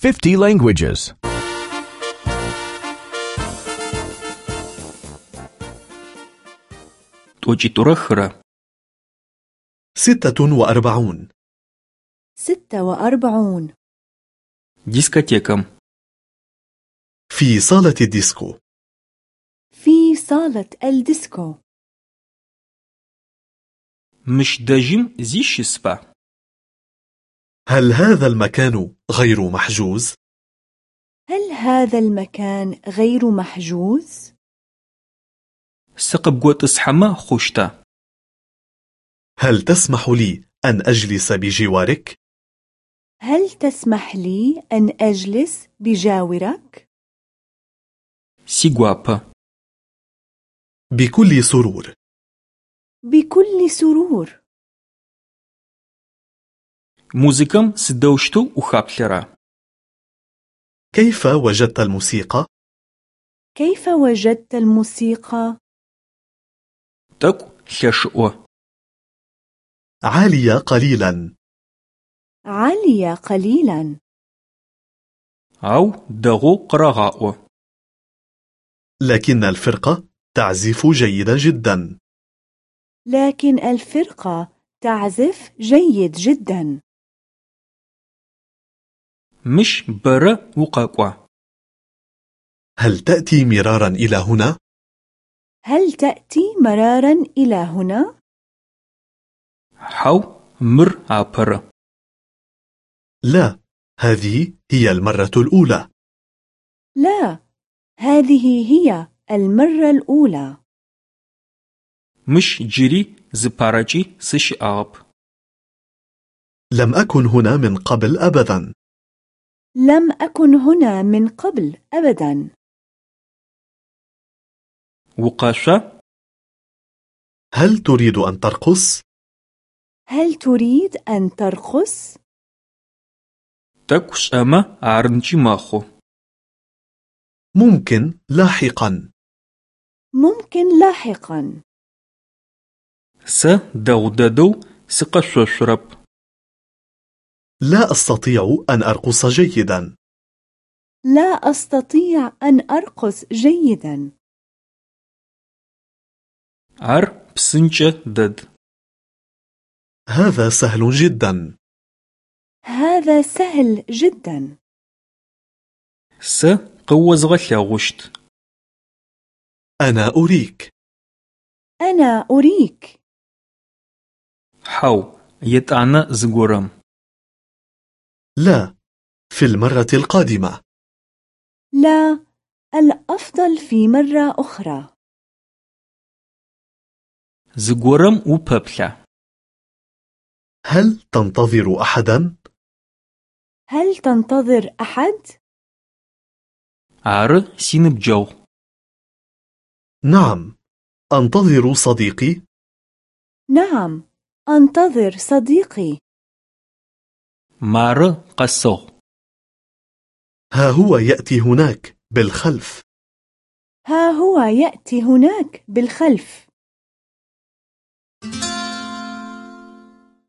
50 languages. 24 46 46 ديسكوتيكا في صالة الديسكو. في صالة الديسكو. مش داجم زي شسبا هل هذا المكان غير محجوز؟ هل هذا المكان غير محجوز؟ سقب قوت اسحما خشتا هل تسمح لي أن أجلس بجوارك؟ هل تسمح لي أن أجلس بجاورك؟ سيغواب بكل سرور بكل سرور Музыкэм сыдэущтэу ӏухаплъэра? كيف وجدت الموسيقى؟ كيف وجدت الموسيقى؟ Тӏэкӏу лъэшыӏо. عالية قليلا عالية قليلا Ау дэгъоу къырагъаӏо. لكن الفرقة تعزف جيدا جدا لكن الفرقة تعزف جيد جدا مش برا وقاقوا هل تأتي مرارا إلى هنا؟ هل تأتي مرارا إلى هنا؟ حو مر أبر. لا هذه هي المرة الأولى. لا هذه هي المرة الأولى. مش جيري زبارجي سشي أب. لم أكن هنا من قبل أبدا. لم أكن هنا من قبل أبدا. وقاشة؟ هل تريد أن ترقص؟ هل تريد أن ترقص؟ تكش أما عرنجي ماخو. ممكن لاحقا. ممكن لاحقا. س دودادو سقشو شرب لا أستطيع أن أرقص جيدا. لا أستطيع أن أرقص جيدا. أر بسنجة دد. هذا سهل جدا. هذا سهل جدا. س قوز غشت. أنا أريك. أنا أريك. حو يتعنى زغورم. لا في المرة القادمة. لا الأفضل في مرة أخرى. Зыгорэм упэплъа هل تنتظر أحدا؟ هل تنتظر أحد؟ Ары синыбджэгъу نعم أنتظر صديقي. نعم أنتظر صديقي. Мары къэсыгъ. ها هو يأتي هناك بالخلف. ها هو يأتي هناك بالخلف.